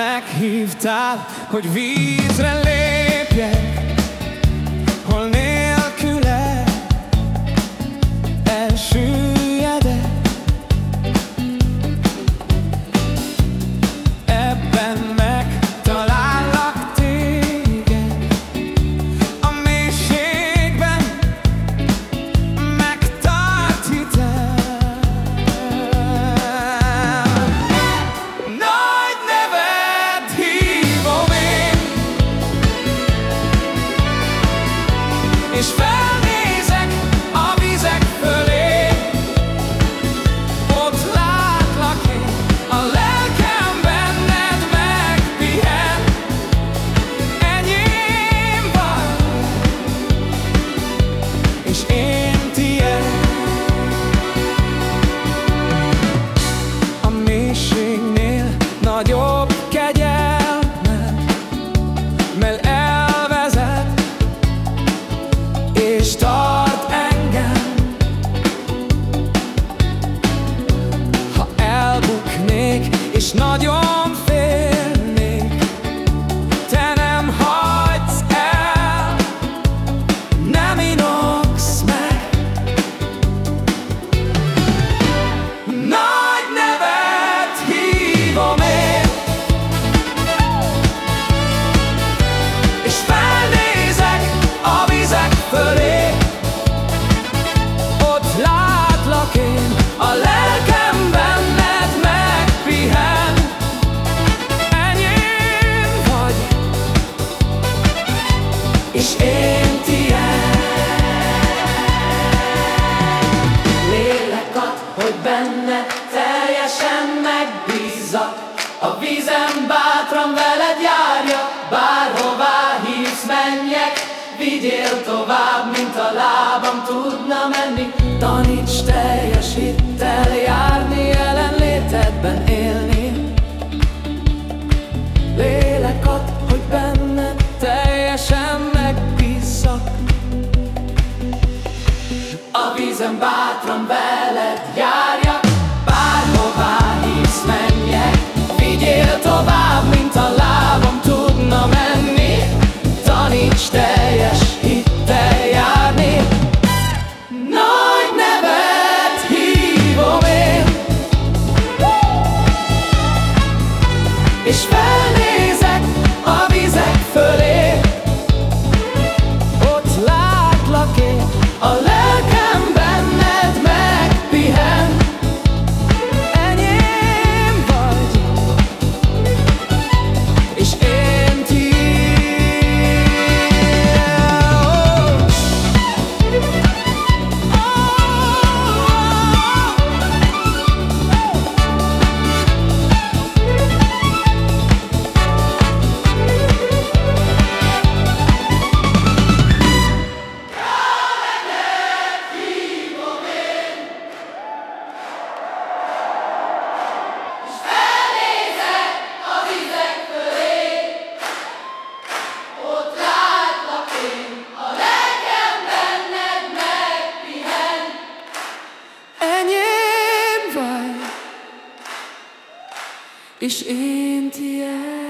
Meghívtál, hogy vízre lépjek. is fijn. not your benne, teljesen megbízzak. A vízem bátran veled járja, bárhová hívsz menjek, vigyél tovább, mint a lábam tudna menni. Taníts teljes hittel járni, jelenlétedben élni. Lélek ad, hogy benne teljesen megbízzak. A vízem bátran veled jár. Ich will és én tiéd.